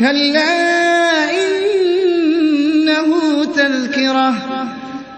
كلا إنه تذكرة.